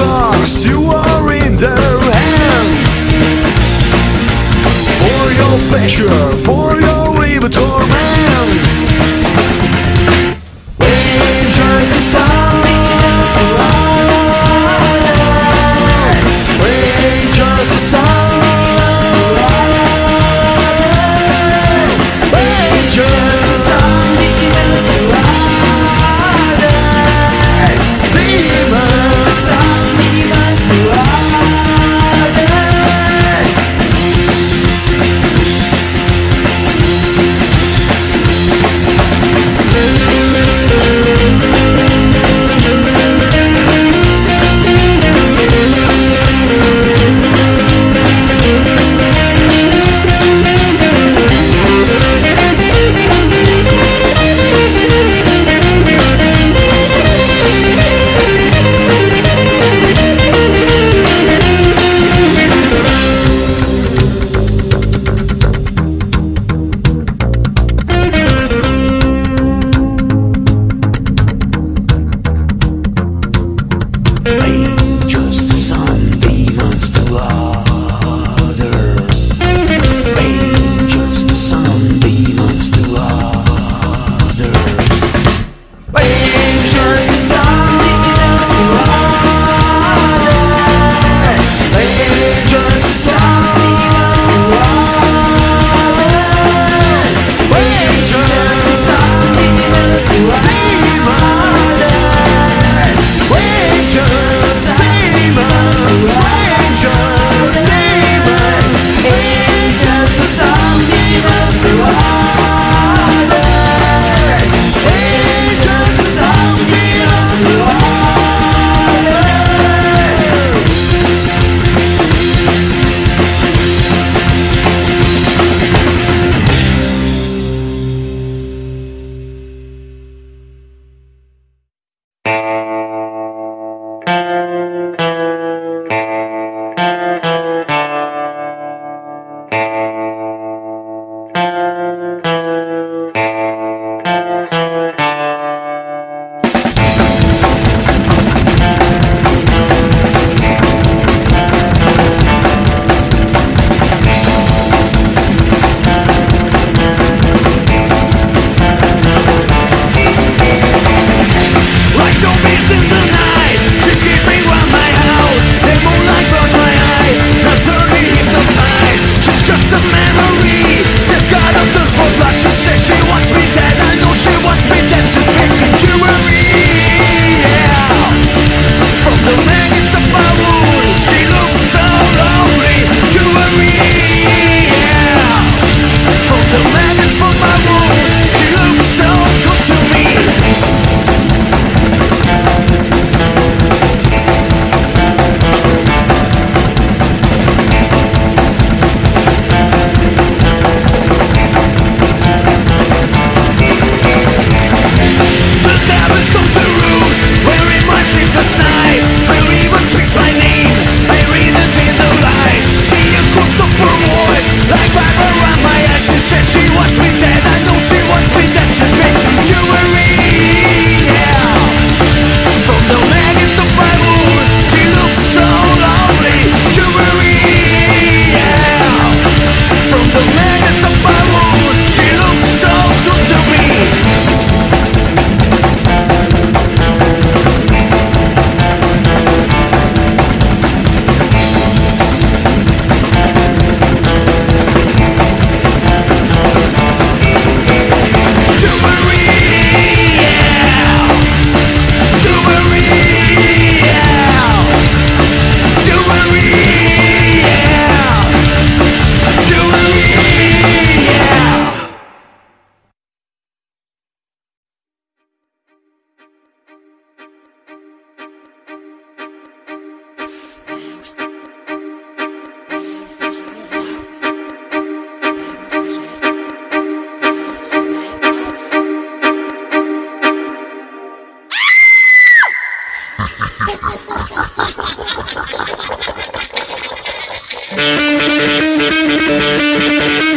talks, you are in their hands. For your pleasure, for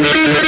Thank you.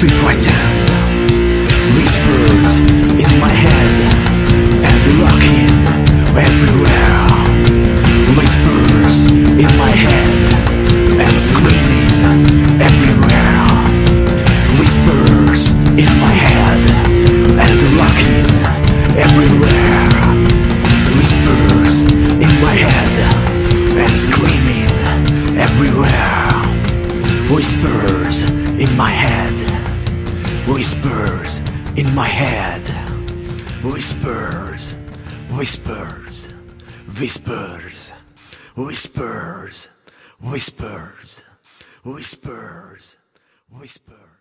Feel right hand, whispers Whispers. Whispers. Whispers. Whispers. Whispers.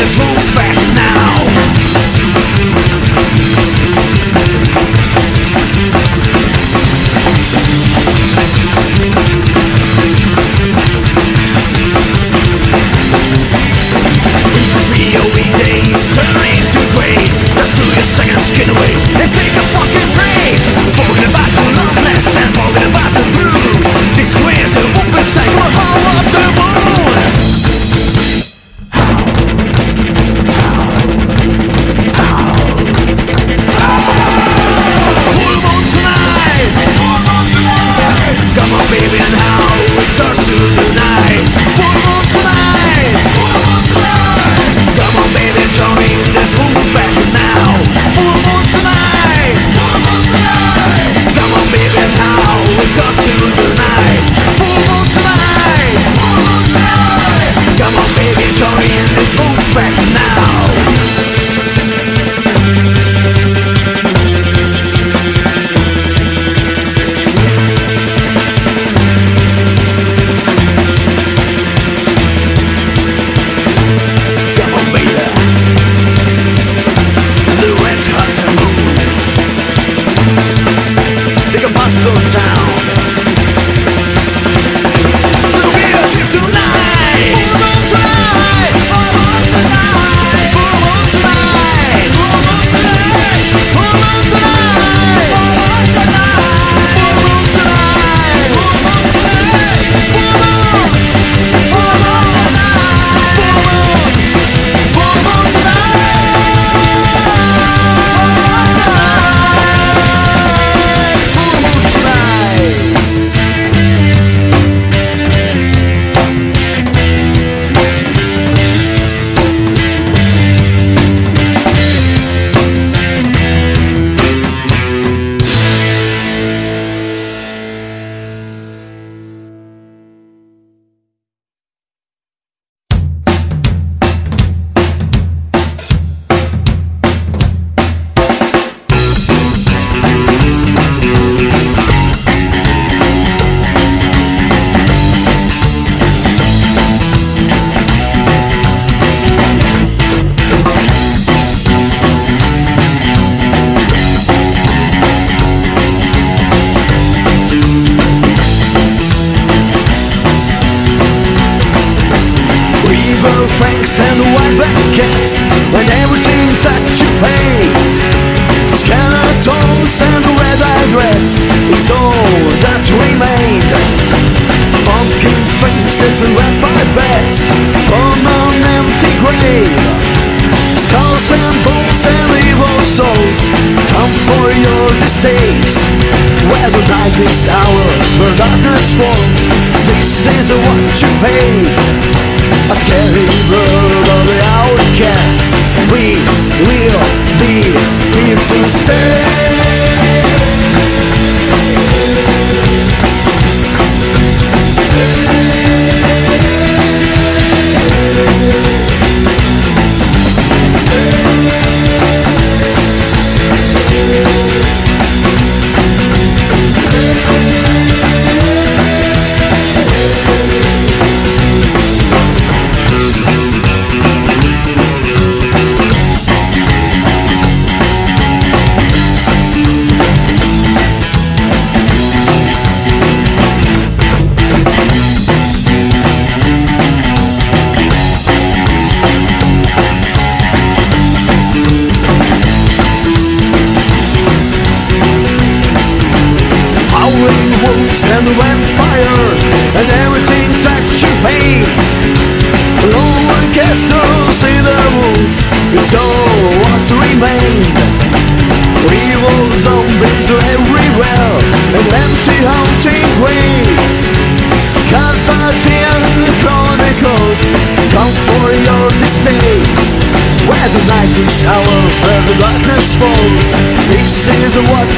This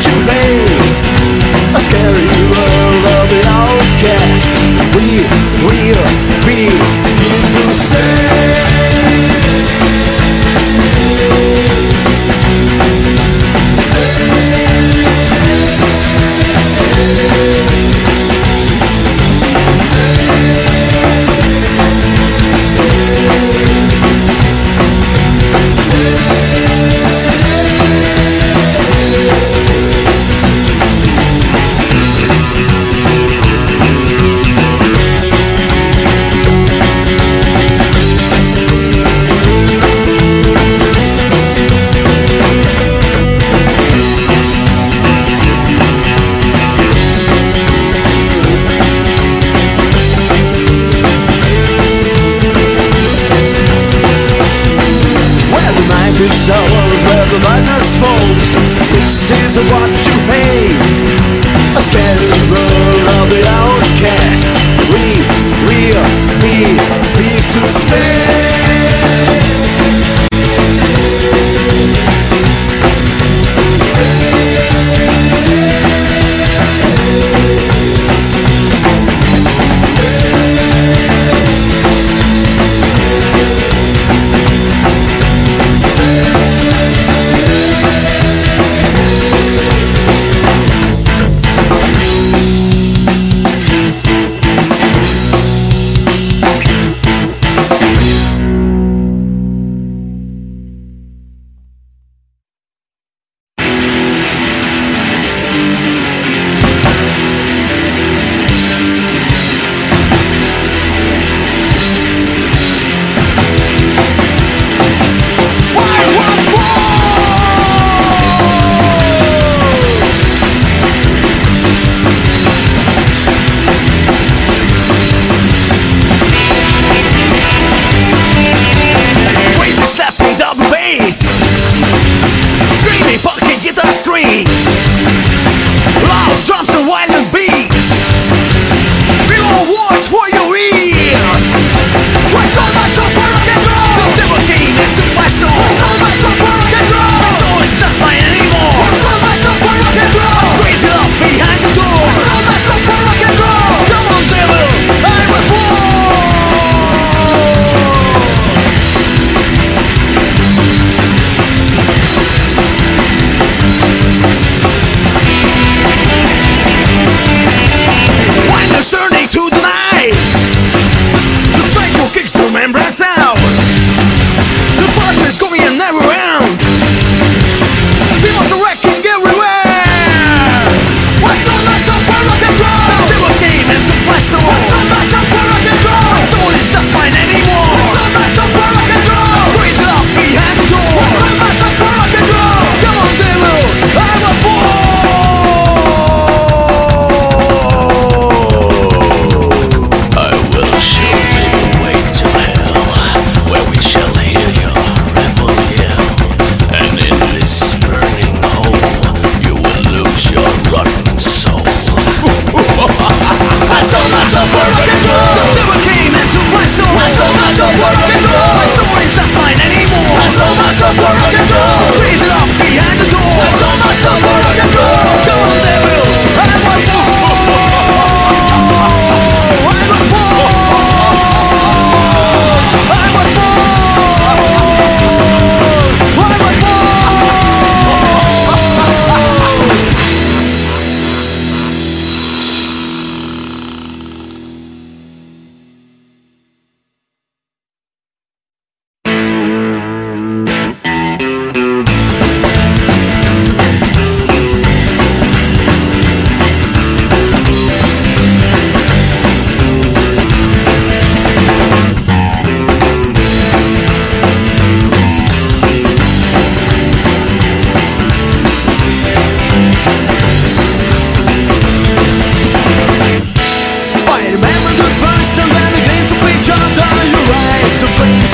what you. A scary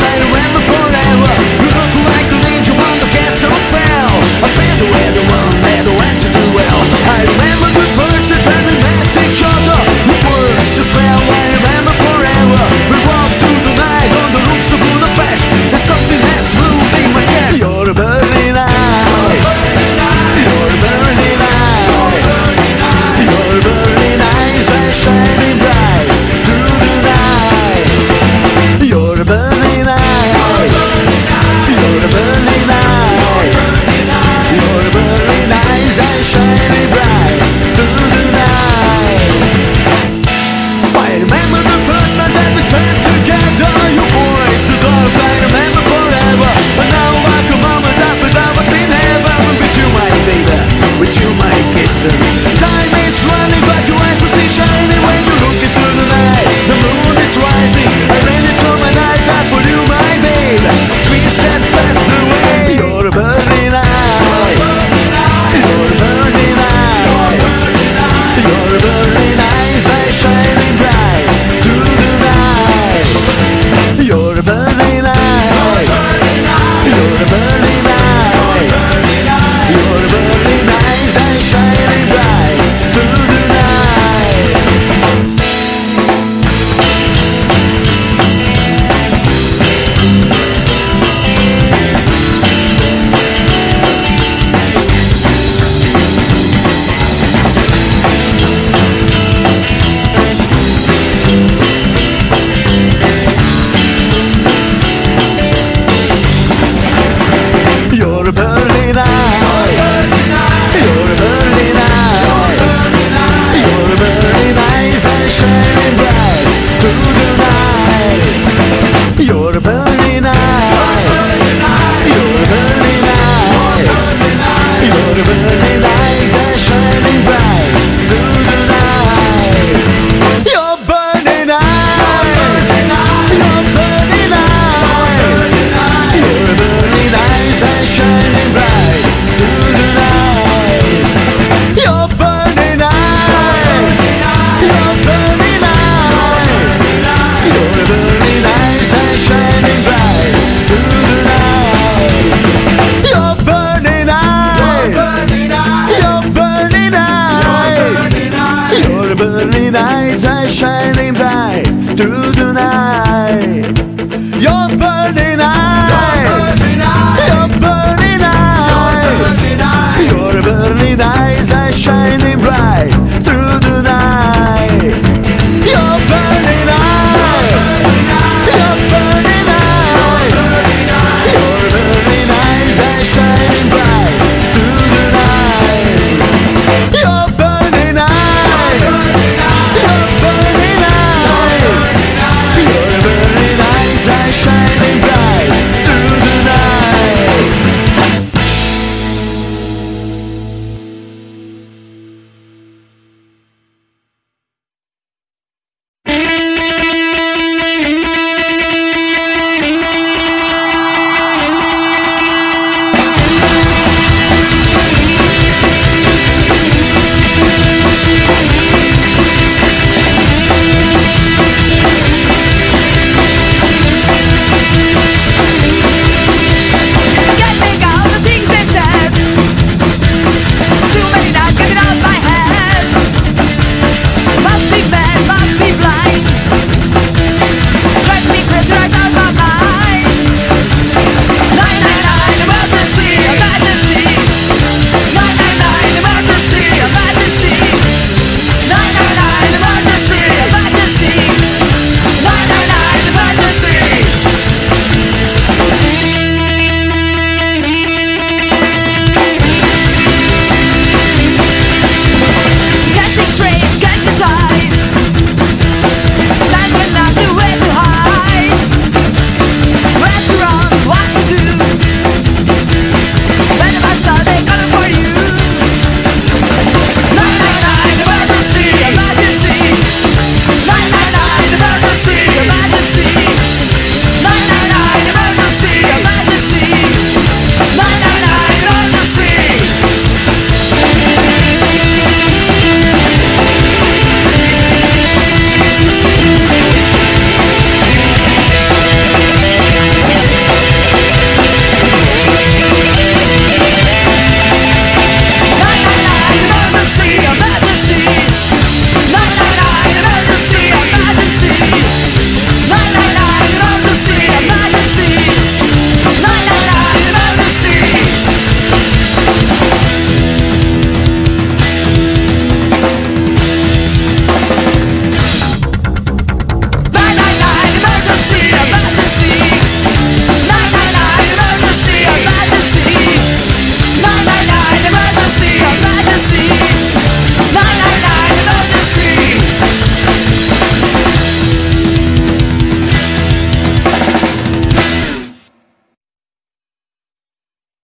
away when before I